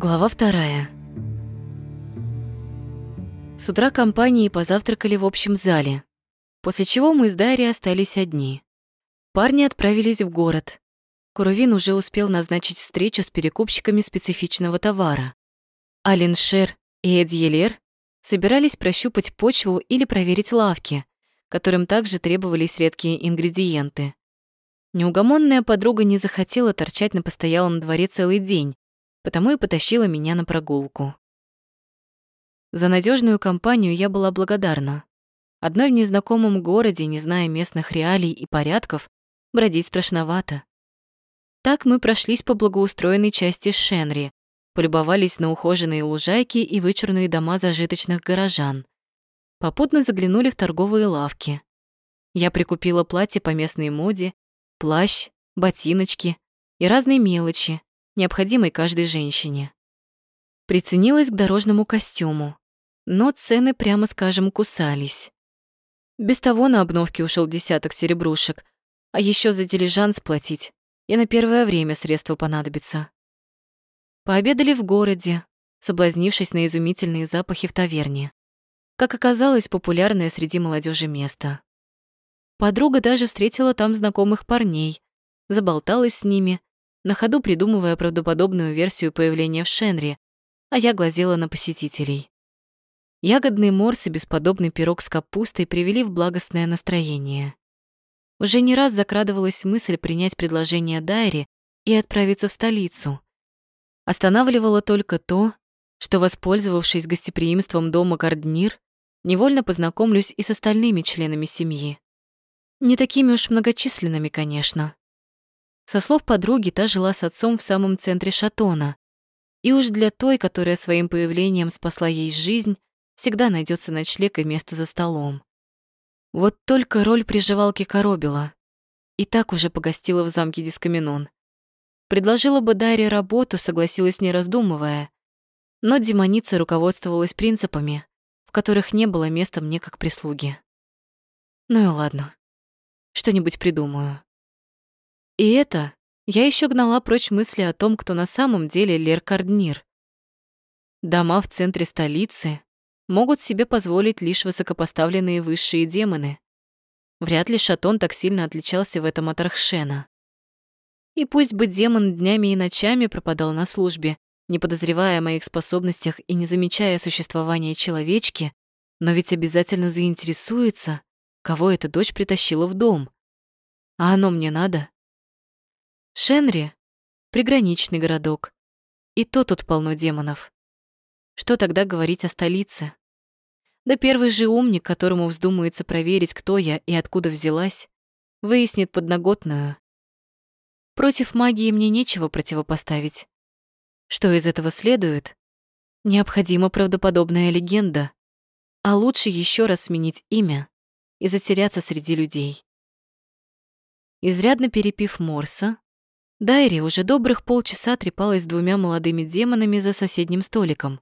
Глава вторая. С утра компании позавтракали в общем зале, после чего мы с Дарьей остались одни. Парни отправились в город. Курувин уже успел назначить встречу с перекупщиками специфичного товара. Алиншер и Эдьелер собирались прощупать почву или проверить лавки, которым также требовались редкие ингредиенты. Неугомонная подруга не захотела торчать на постоялом дворе целый день, потому и потащила меня на прогулку. За надежную компанию я была благодарна. Одной в незнакомом городе, не зная местных реалий и порядков, бродить страшновато. Так мы прошлись по благоустроенной части Шенри, полюбовались на ухоженные лужайки и вычурные дома зажиточных горожан. Попутно заглянули в торговые лавки. Я прикупила платье по местной моде, плащ, ботиночки и разные мелочи, необходимой каждой женщине. Приценилась к дорожному костюму, но цены, прямо скажем, кусались. Без того на обновке ушел десяток серебрушек, а еще за дилижанс платить, и на первое время средства понадобится. Пообедали в городе, соблазнившись на изумительные запахи в таверне. Как оказалось, популярное среди молодежи место. Подруга даже встретила там знакомых парней, заболталась с ними на ходу придумывая правдоподобную версию появления в Шенри, а я глазела на посетителей. Ягодный морс и бесподобный пирог с капустой привели в благостное настроение. Уже не раз закрадывалась мысль принять предложение Дайри и отправиться в столицу. Останавливало только то, что, воспользовавшись гостеприимством дома Гарднир, невольно познакомлюсь и с остальными членами семьи. Не такими уж многочисленными, конечно. Со слов подруги, та жила с отцом в самом центре Шатона. И уж для той, которая своим появлением спасла ей жизнь, всегда найдется ночлег и место за столом. Вот только роль приживалки коробила. И так уже погостила в замке Дискаминон. Предложила бы Дарье работу, согласилась не раздумывая. Но демоница руководствовалась принципами, в которых не было места мне как прислуги. Ну и ладно. Что-нибудь придумаю. И это я еще гнала прочь мысли о том, кто на самом деле Лер Карднир. Дома в центре столицы могут себе позволить лишь высокопоставленные высшие демоны. Вряд ли Шатон так сильно отличался в этом от Архшена. И пусть бы демон днями и ночами пропадал на службе, не подозревая о моих способностях и не замечая существования человечки, но ведь обязательно заинтересуется, кого эта дочь притащила в дом. А оно мне надо? Шенри — приграничный городок. И то тут полно демонов. Что тогда говорить о столице? Да первый же умник, которому вздумается проверить, кто я и откуда взялась, выяснит подноготную. Против магии мне нечего противопоставить. Что из этого следует? Необходима правдоподобная легенда, а лучше еще раз сменить имя и затеряться среди людей. Изрядно перепив Морса, Дайри уже добрых полчаса трепалась с двумя молодыми демонами за соседним столиком.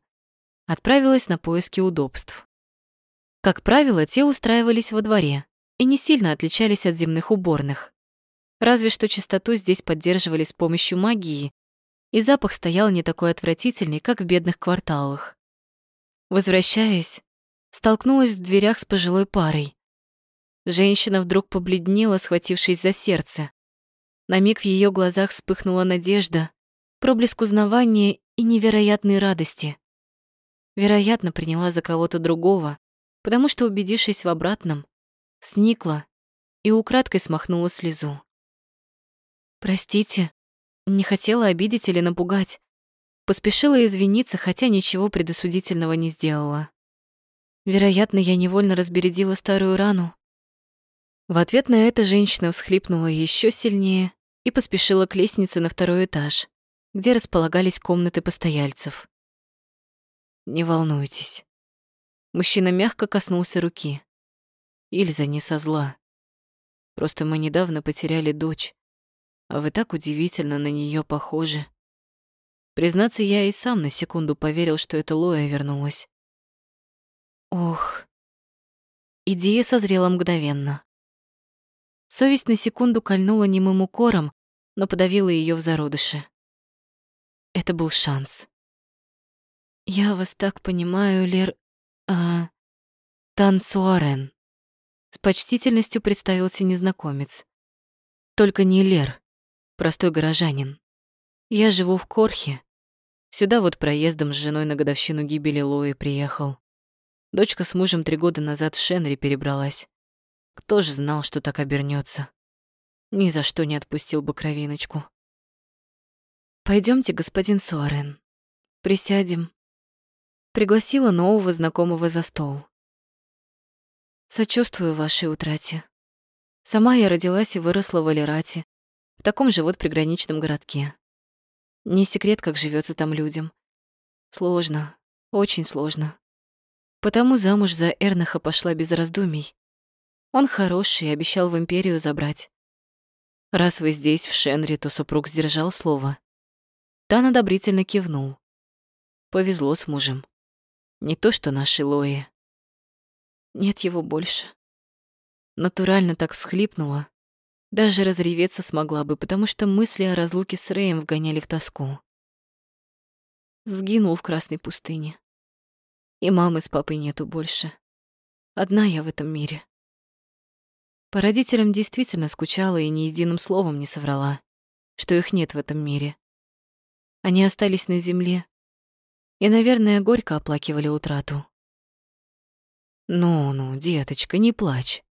Отправилась на поиски удобств. Как правило, те устраивались во дворе и не сильно отличались от земных уборных. Разве что чистоту здесь поддерживали с помощью магии, и запах стоял не такой отвратительный, как в бедных кварталах. Возвращаясь, столкнулась в дверях с пожилой парой. Женщина вдруг побледнела, схватившись за сердце. На миг в ее глазах вспыхнула надежда, проблеск узнавания и невероятной радости. Вероятно, приняла за кого-то другого, потому что, убедившись в обратном, сникла и украдкой смахнула слезу. «Простите, не хотела обидеть или напугать. Поспешила извиниться, хотя ничего предосудительного не сделала. Вероятно, я невольно разбередила старую рану. В ответ на это женщина всхлипнула еще сильнее и поспешила к лестнице на второй этаж, где располагались комнаты постояльцев. «Не волнуйтесь». Мужчина мягко коснулся руки. Ильза не со зла. Просто мы недавно потеряли дочь, а вы так удивительно на нее похожи. Признаться, я и сам на секунду поверил, что это Лоя вернулась. Ох. Идея созрела мгновенно. Совесть на секунду кольнула немым укором, но подавила ее в зародыше. Это был шанс. Я вас так понимаю, Лер... А... Тансуарен. С почтительностью представился незнакомец. Только не Лер, простой горожанин. Я живу в Корхе. Сюда вот проездом с женой на годовщину гибели Лои приехал. Дочка с мужем три года назад в Шенри перебралась. Кто же знал, что так обернется? Ни за что не отпустил бы кровиночку. Пойдемте, господин Суарен. Присядем. Пригласила нового знакомого за стол. Сочувствую вашей утрате. Сама я родилась и выросла в Алирате, в таком же вот приграничном городке. Не секрет, как живется там людям. Сложно, очень сложно. Потому замуж за Эрнаха пошла без раздумий. Он хороший, обещал в империю забрать. Раз вы здесь, в Шенри, то супруг сдержал слово. Тан одобрительно кивнул. Повезло с мужем. Не то, что наши Лои. Нет его больше. Натурально так схлипнула. Даже разреветься смогла бы, потому что мысли о разлуке с Рэем вгоняли в тоску. Сгинул в красной пустыне. И мамы с папой нету больше. Одна я в этом мире. По родителям действительно скучала и ни единым словом не соврала, что их нет в этом мире. Они остались на земле и, наверное, горько оплакивали утрату. «Ну-ну, деточка, не плачь.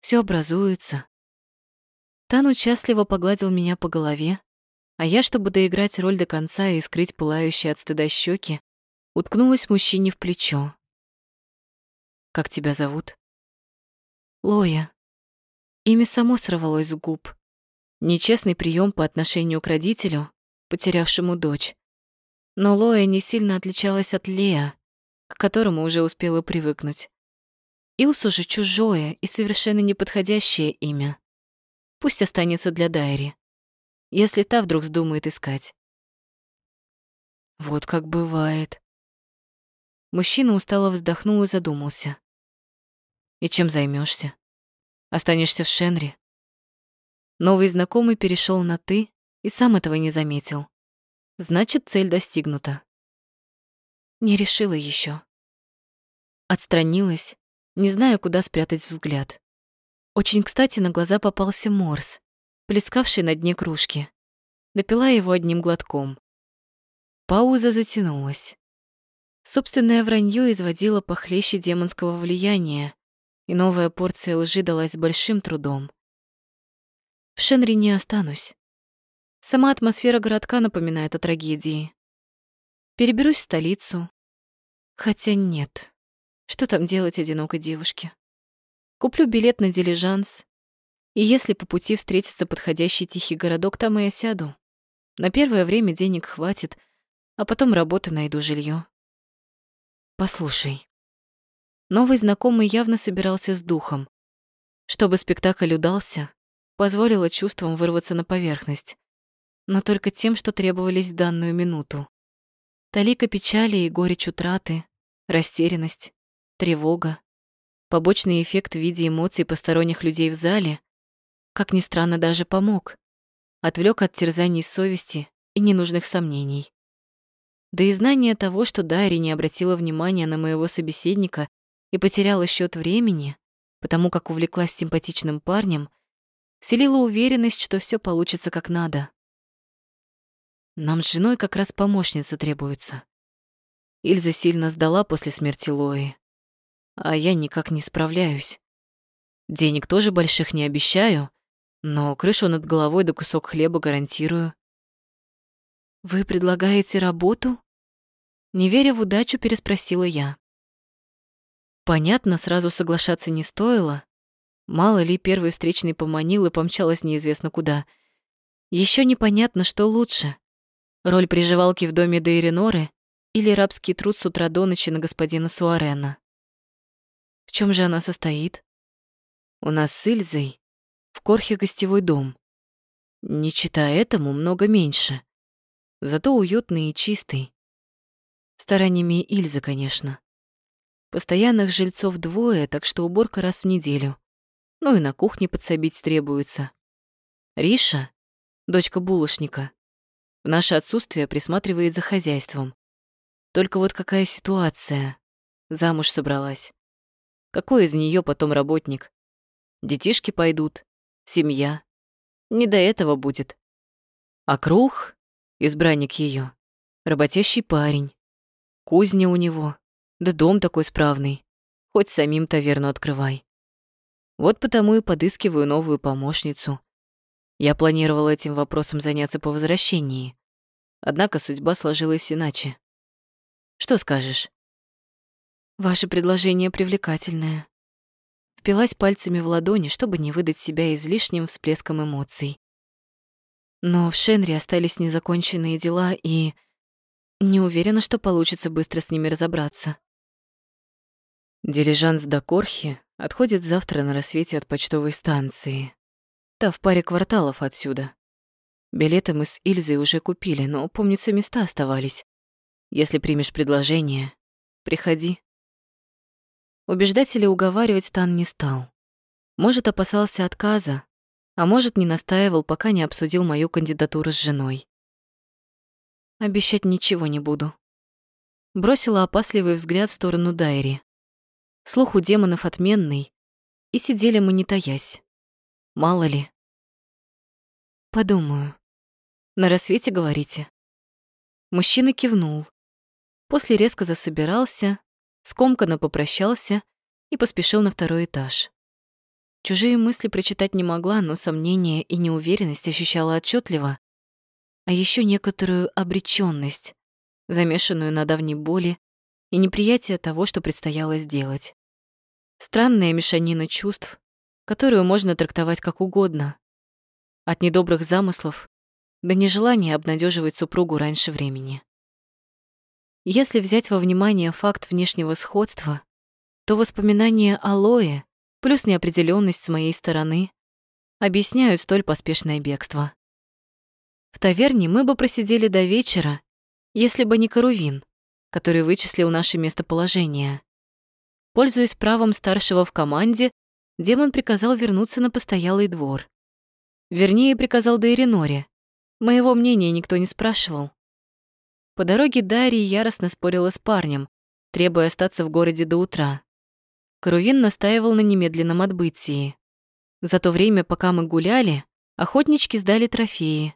Все образуется». Тан участливо погладил меня по голове, а я, чтобы доиграть роль до конца и скрыть пылающие от стыда щеки, уткнулась мужчине в плечо. «Как тебя зовут?» «Лоя». Имя само сорвалось с губ. Нечестный прием по отношению к родителю, потерявшему дочь. Но Лоя не сильно отличалась от Леа, к которому уже успела привыкнуть. Илс уже чужое и совершенно неподходящее имя. Пусть останется для Дайри, если та вдруг вздумает искать. Вот как бывает. Мужчина устало вздохнул и задумался. «И чем займешься? Останешься в Шенри?» Новый знакомый перешел на «ты» и сам этого не заметил. Значит, цель достигнута. Не решила еще. Отстранилась, не зная, куда спрятать взгляд. Очень кстати на глаза попался морс, плескавший на дне кружки. Допила его одним глотком. Пауза затянулась. Собственное вранье изводило похлеще демонского влияния, и новая порция лжи далась с большим трудом. В Шенри не останусь. Сама атмосфера городка напоминает о трагедии. Переберусь в столицу. Хотя нет. Что там делать одинокой девушке? Куплю билет на дилижанс. И если по пути встретится подходящий тихий городок, там и осяду. На первое время денег хватит, а потом работу найду жилье. Послушай. Новый знакомый явно собирался с духом. Чтобы спектакль удался, позволило чувствам вырваться на поверхность. Но только тем, что требовались в данную минуту. Талика печали и горечь утраты, растерянность, тревога, побочный эффект в виде эмоций посторонних людей в зале, как ни странно, даже помог. Отвлек от терзаний совести и ненужных сомнений. Да и знание того, что Дайри не обратила внимания на моего собеседника и потеряла счет времени, потому как увлеклась симпатичным парнем, селила уверенность, что все получится как надо. Нам с женой как раз помощница требуется. Ильза сильно сдала после смерти Лои, а я никак не справляюсь. Денег тоже больших не обещаю, но крышу над головой да кусок хлеба гарантирую. «Вы предлагаете работу?» Не веря в удачу, переспросила я. Понятно, сразу соглашаться не стоило. Мало ли, первый встречный поманил и помчалась неизвестно куда. Еще непонятно, что лучше. Роль приживалки в доме Дейреноры или рабский труд с утра до ночи на господина Суарена. В чем же она состоит? У нас с Ильзой в Корхе гостевой дом. Не читая этому, много меньше зато уютный и чистый. Стараниями Ильзы, конечно. Постоянных жильцов двое, так что уборка раз в неделю. Ну и на кухне подсобить требуется. Риша, дочка булочника, в наше отсутствие присматривает за хозяйством. Только вот какая ситуация? Замуж собралась. Какой из нее потом работник? Детишки пойдут, семья. Не до этого будет. А Крух, избранник ее, работящий парень. Кузня у него, да дом такой справный. Хоть самим таверну открывай. Вот потому и подыскиваю новую помощницу. Я планировала этим вопросом заняться по возвращении. Однако судьба сложилась иначе. Что скажешь? Ваше предложение привлекательное. Впилась пальцами в ладони, чтобы не выдать себя излишним всплеском эмоций. Но в Шенри остались незаконченные дела, и не уверена, что получится быстро с ними разобраться. Дилижанс до Корхи отходит завтра на рассвете от почтовой станции. Та в паре кварталов отсюда. Билеты мы с Ильзой уже купили, но, помнится, места оставались. Если примешь предложение, приходи. Убеждать или уговаривать Тан не стал. Может, опасался отказа, а может, не настаивал, пока не обсудил мою кандидатуру с женой. Обещать ничего не буду. Бросила опасливый взгляд в сторону Дайри. Слух у демонов отменный, и сидели мы не таясь. Мало ли. Подумаю. На рассвете говорите. Мужчина кивнул. После резко засобирался, скомканно попрощался и поспешил на второй этаж. Чужие мысли прочитать не могла, но сомнения и неуверенность ощущала отчетливо, а еще некоторую обречённость, замешанную на давней боли и неприятие того, что предстояло сделать. Странная мешанина чувств, которую можно трактовать как угодно. От недобрых замыслов до нежелания обнадеживать супругу раньше времени. Если взять во внимание факт внешнего сходства, то воспоминания о Лое плюс неопределенность с моей стороны объясняют столь поспешное бегство. В таверне мы бы просидели до вечера, если бы не Карувин, который вычислил наше местоположение. Пользуясь правом старшего в команде, демон приказал вернуться на постоялый двор. Вернее, приказал Дейриноре. Моего мнения никто не спрашивал. По дороге Дарья яростно спорила с парнем, требуя остаться в городе до утра. Карувин настаивал на немедленном отбытии. За то время, пока мы гуляли, охотнички сдали трофеи.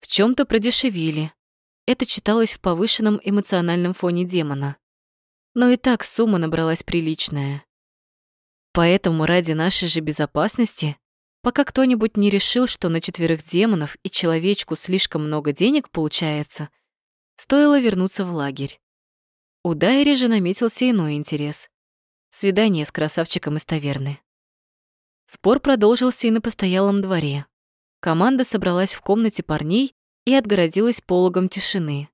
В чем то продешевили. Это читалось в повышенном эмоциональном фоне демона. Но и так сумма набралась приличная. Поэтому ради нашей же безопасности, пока кто-нибудь не решил, что на четверых демонов и человечку слишком много денег получается, Стоило вернуться в лагерь. У Дайри же наметился иной интерес. Свидание с красавчиком из таверны. Спор продолжился и на постоялом дворе. Команда собралась в комнате парней и отгородилась пологом тишины.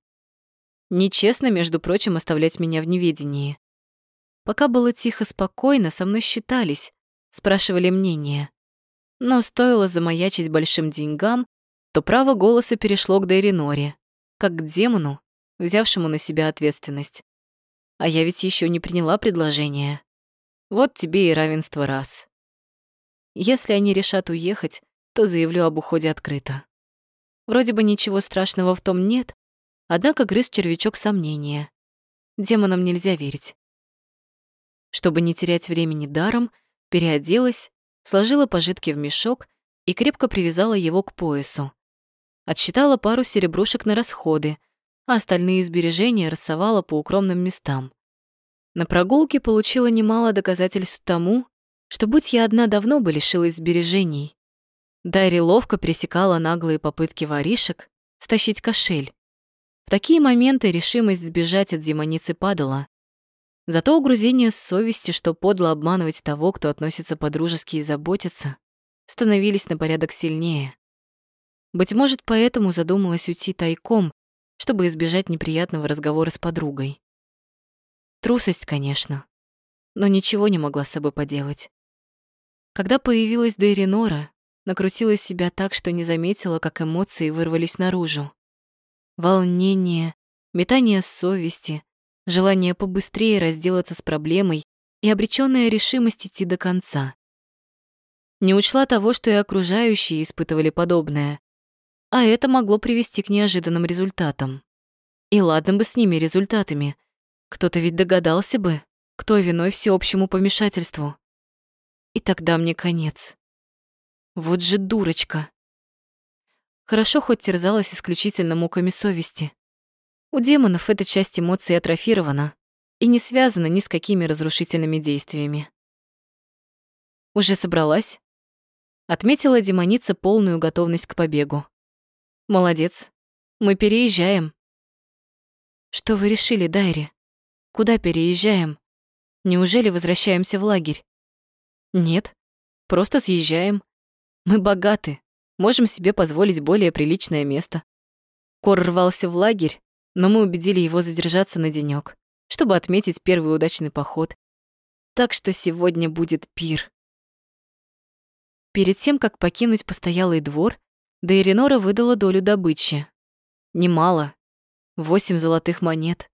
Нечестно, между прочим, оставлять меня в неведении. Пока было тихо-спокойно, со мной считались, спрашивали мнение. Но стоило замаячить большим деньгам, то право голоса перешло к Дейриноре как к демону, взявшему на себя ответственность. А я ведь еще не приняла предложение. Вот тебе и равенство раз. Если они решат уехать, то заявлю об уходе открыто. Вроде бы ничего страшного в том нет, однако грыз червячок сомнения. Демонам нельзя верить. Чтобы не терять времени даром, переоделась, сложила пожитки в мешок и крепко привязала его к поясу. Отсчитала пару серебрушек на расходы, а остальные сбережения рассовала по укромным местам. На прогулке получила немало доказательств тому, что будь я одна давно бы лишилась сбережений. Дайри ловко пресекала наглые попытки воришек стащить кошель. В такие моменты решимость сбежать от демоницы падала. Зато угрузение совести, что подло обманывать того, кто относится по-дружески и заботится, становились на порядок сильнее. Быть может, поэтому задумалась уйти тайком, чтобы избежать неприятного разговора с подругой. Трусость, конечно, но ничего не могла с собой поделать. Когда появилась Дейринора, накрутила себя так, что не заметила, как эмоции вырвались наружу. Волнение, метание совести, желание побыстрее разделаться с проблемой и обречённая решимость идти до конца. Не учла того, что и окружающие испытывали подобное, а это могло привести к неожиданным результатам. И ладно бы с ними результатами. Кто-то ведь догадался бы, кто виной всеобщему помешательству. И тогда мне конец. Вот же дурочка. Хорошо хоть терзалась исключительно муками совести. У демонов эта часть эмоций атрофирована и не связана ни с какими разрушительными действиями. Уже собралась? Отметила демоница полную готовность к побегу. Молодец. Мы переезжаем. Что вы решили, Дайри? Куда переезжаем? Неужели возвращаемся в лагерь? Нет, просто съезжаем. Мы богаты, можем себе позволить более приличное место. Кор рвался в лагерь, но мы убедили его задержаться на денёк, чтобы отметить первый удачный поход. Так что сегодня будет пир. Перед тем, как покинуть постоялый двор, Дейринора выдала долю добычи. Немало. Восемь золотых монет.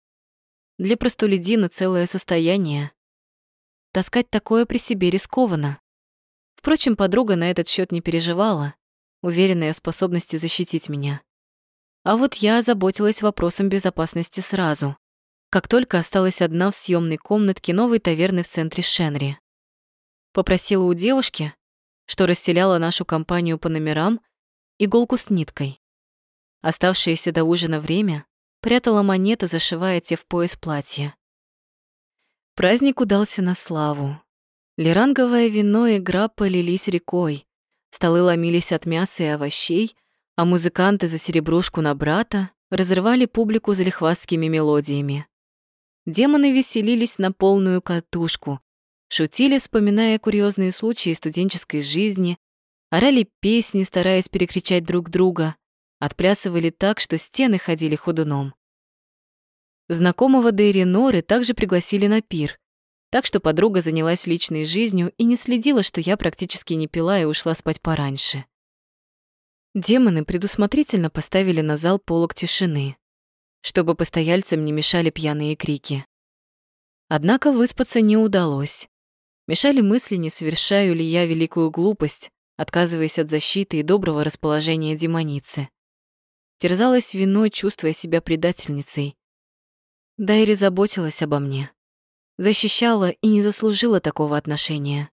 Для простолюдина целое состояние. Таскать такое при себе рискованно. Впрочем, подруга на этот счет не переживала, уверенная в способности защитить меня. А вот я озаботилась вопросом безопасности сразу, как только осталась одна в съемной комнатке новой таверны в центре Шенри. Попросила у девушки, что расселяла нашу компанию по номерам, иголку с ниткой. Оставшееся до ужина время прятала монеты, зашивая те в пояс платья. Праздник удался на славу. Лиранговое вино и игра полились рекой, столы ломились от мяса и овощей, а музыканты за серебрушку на брата разрывали публику залихвастскими мелодиями. Демоны веселились на полную катушку, шутили, вспоминая курьезные случаи студенческой жизни, орали песни, стараясь перекричать друг друга, отплясывали так, что стены ходили ходуном. Знакомого Дейри Норы также пригласили на пир, так что подруга занялась личной жизнью и не следила, что я практически не пила и ушла спать пораньше. Демоны предусмотрительно поставили на зал полок тишины, чтобы постояльцам не мешали пьяные крики. Однако выспаться не удалось. Мешали мысли, не совершаю ли я великую глупость, отказываясь от защиты и доброго расположения демоницы. Терзалась виной, чувствуя себя предательницей. Дайри заботилась обо мне. Защищала и не заслужила такого отношения.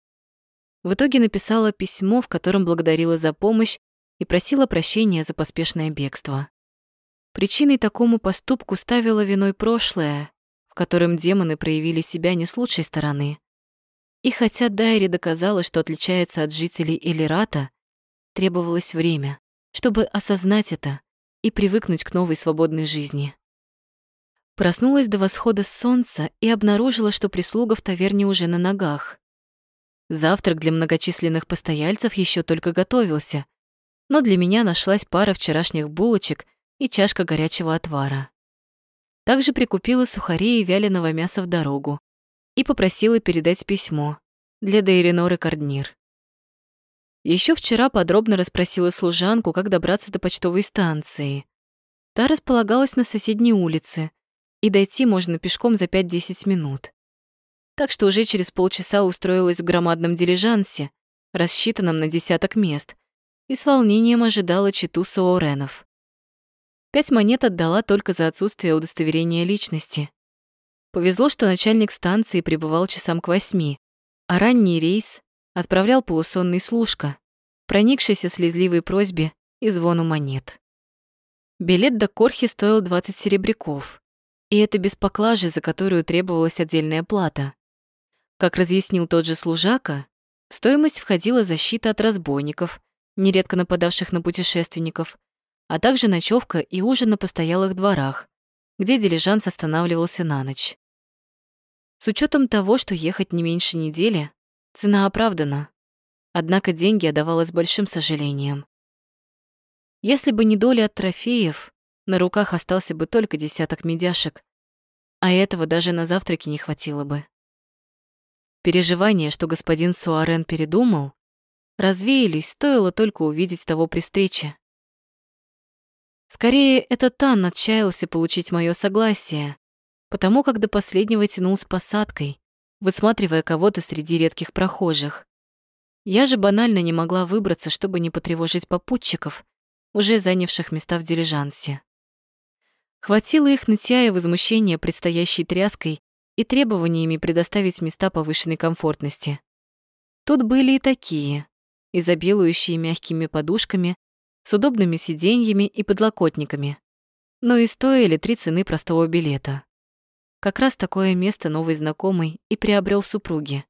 В итоге написала письмо, в котором благодарила за помощь и просила прощения за поспешное бегство. Причиной такому поступку ставила виной прошлое, в котором демоны проявили себя не с лучшей стороны. И хотя Дайри доказала, что отличается от жителей Элирата, требовалось время, чтобы осознать это и привыкнуть к новой свободной жизни. Проснулась до восхода солнца и обнаружила, что прислуга в таверне уже на ногах. Завтрак для многочисленных постояльцев еще только готовился, но для меня нашлась пара вчерашних булочек и чашка горячего отвара. Также прикупила сухари и вяленого мяса в дорогу, и попросила передать письмо для Дейриноры Карднир. Еще вчера подробно расспросила служанку, как добраться до почтовой станции. Та располагалась на соседней улице, и дойти можно пешком за 5-10 минут. Так что уже через полчаса устроилась в громадном дилижансе, рассчитанном на десяток мест, и с волнением ожидала читу Сооренов. Пять монет отдала только за отсутствие удостоверения личности. Повезло, что начальник станции прибывал часам к восьми, а ранний рейс отправлял полусонный служка, проникшийся слезливой просьбе и звону монет. Билет до Корхи стоил 20 серебряков, и это без поклажи, за которую требовалась отдельная плата. Как разъяснил тот же служака, в стоимость входила защита от разбойников, нередко нападавших на путешественников, а также ночевка и ужин на постоялых дворах, где дилижанс останавливался на ночь. С учетом того, что ехать не меньше недели, цена оправдана. Однако деньги отдавалось большим сожалением. Если бы не доля от трофеев, на руках остался бы только десяток медяшек, а этого даже на завтраке не хватило бы. Переживания, что господин Суарен передумал, развеялись, стоило только увидеть того при встрече. Скорее, этот Тан отчаялся получить мое согласие, потому как до последнего тянул с посадкой, высматривая кого-то среди редких прохожих. Я же банально не могла выбраться, чтобы не потревожить попутчиков, уже занявших места в дилижансе. Хватило их нытья и возмущения предстоящей тряской и требованиями предоставить места повышенной комфортности. Тут были и такие, изобилующие мягкими подушками, с удобными сиденьями и подлокотниками, но и стоили три цены простого билета. Как раз такое место новый знакомый и приобрел супруги.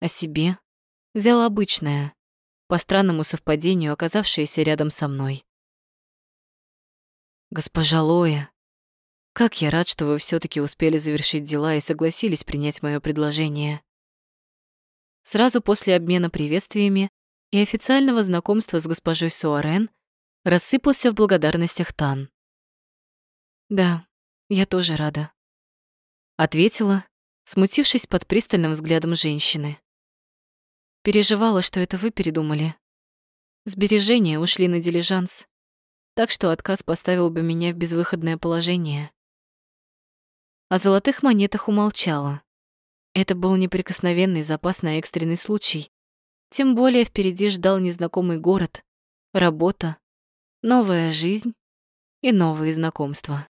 А себе взял обычное, по странному совпадению оказавшееся рядом со мной. Госпожа Лоя, как я рад, что вы все таки успели завершить дела и согласились принять мое предложение. Сразу после обмена приветствиями и официального знакомства с госпожой Суарен рассыпался в благодарностях Тан. «Да, я тоже рада», — ответила, смутившись под пристальным взглядом женщины. Переживала, что это вы передумали. Сбережения ушли на дилижанс, так что отказ поставил бы меня в безвыходное положение. О золотых монетах умолчала. Это был неприкосновенный запас на экстренный случай. Тем более впереди ждал незнакомый город, работа, новая жизнь и новые знакомства.